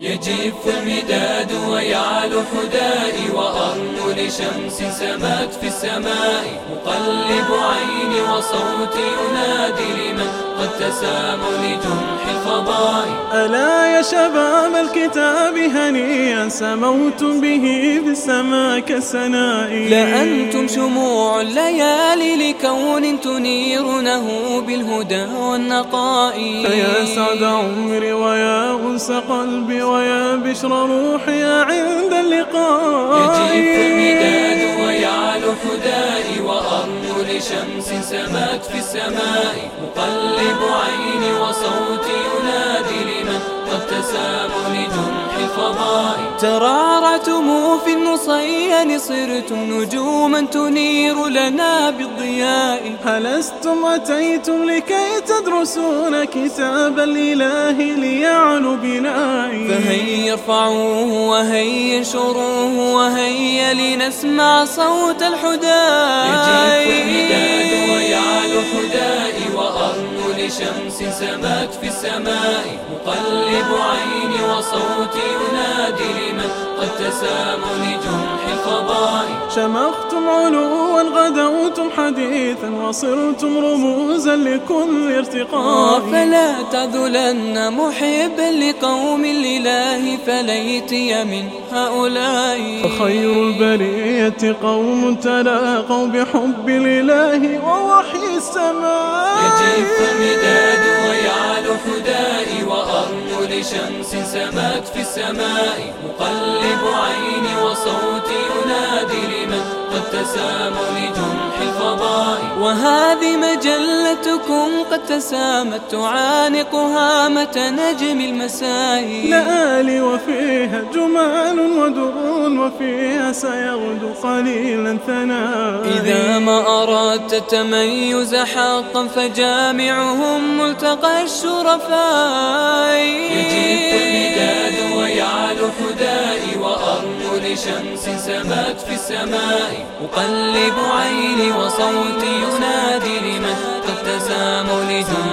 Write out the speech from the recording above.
يجف المداد ويعلو حدائي وأرن لشمس سمات في السماء. مقلب عيني وصوتي ينادي لمن قد تسام لجنح الفضاء. ألا يا شباب الكتاب هنيئا سموتم به في السماء كالسناء لأنتم شموع الليالي لكون تنيرونه بالهدى والنقاء. فيا سعد عمري ويا أنس قلبي ويا بشر روحي عند اللقاء. يجيب المداد ويعلو حدائي وأرن لشمس سمات في السماء. مقلب عيني وصوتي ينادي لمن قد تسام لجنح الفضاء. ترعرعتم في النصيان صرتم نجوما تنير لنا بالضياء. ألستم أتيتم لكي تدرسون كتاب الإله ليعلو بنائي فهيا ارفعوه وهيا انشروه وهيا لنسمع صوت الحداء لشمس سمات في السماء مقلب عيني وصوتي ينادي لمن قد تسام لجنح الفضاء. شمختم علوا غدوتم حديثا وصرتم رموزا لكل ارتقاء. فلا تعذلن محبا لقوم الإله فليتي من هؤلاء. فخير البرية قوم تلاقوا بحب الإله ووحي السماء. يجيب المداد ويعلو حدائي وأرن لشمس سمات في السماء. مقلب تسام لجنح الفضاء. وهذه مجلتكم قد تسامت تعانق هامة نجم المساء. لآلي وفيها جمال ودر وفيها سيغدو قليلا ثناء. إذا ما أردت تميز حقا فجامعهم ملتقى الشرفاء. يجيب المداد ويعلو حدائي وأرن لشمس سمات في السماء. أقلب عيني وصوتي ينادي لمن قد تساموا لجنح